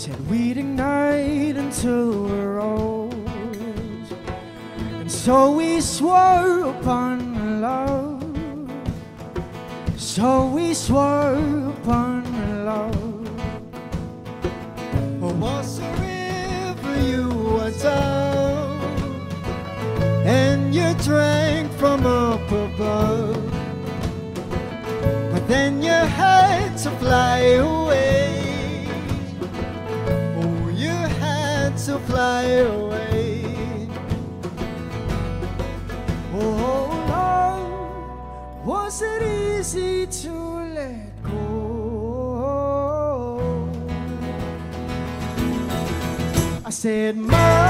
Said we'd ignite until we're old. And so we swore upon love. So we swore upon love. Oh, was a river you were down, and you drank from up above. But then you had to fly away. to fly away. Oh, Lord, was it easy to let go? I said, Mom.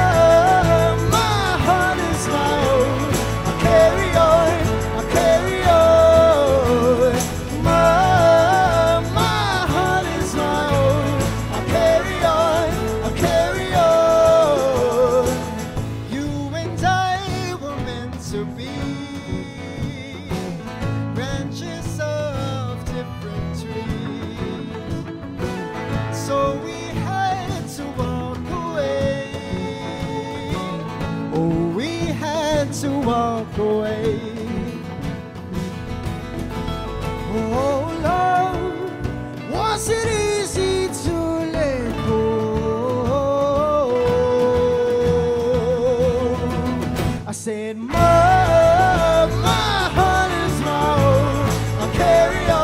walk away. Oh Lord, was it easy to let go? I said, Mom, my heart is my own. I'll carry on.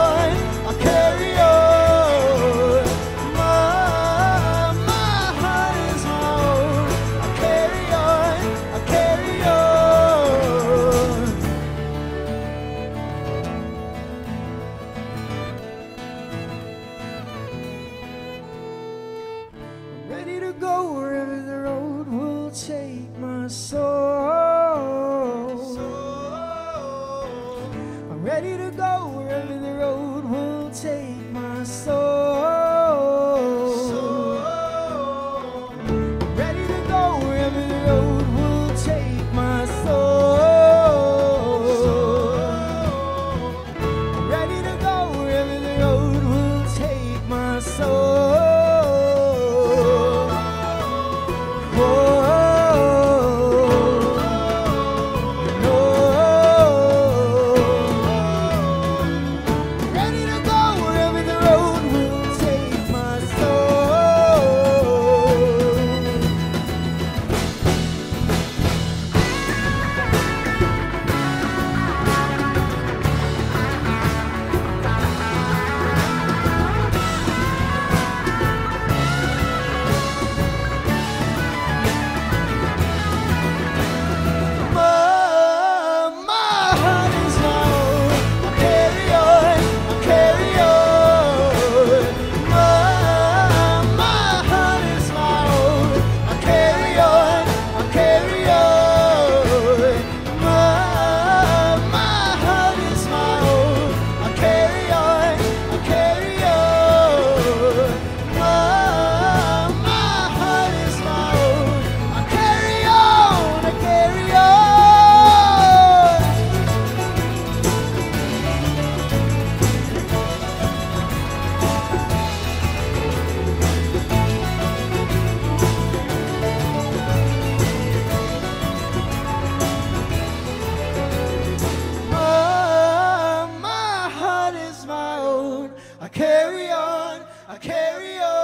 on, I carry on.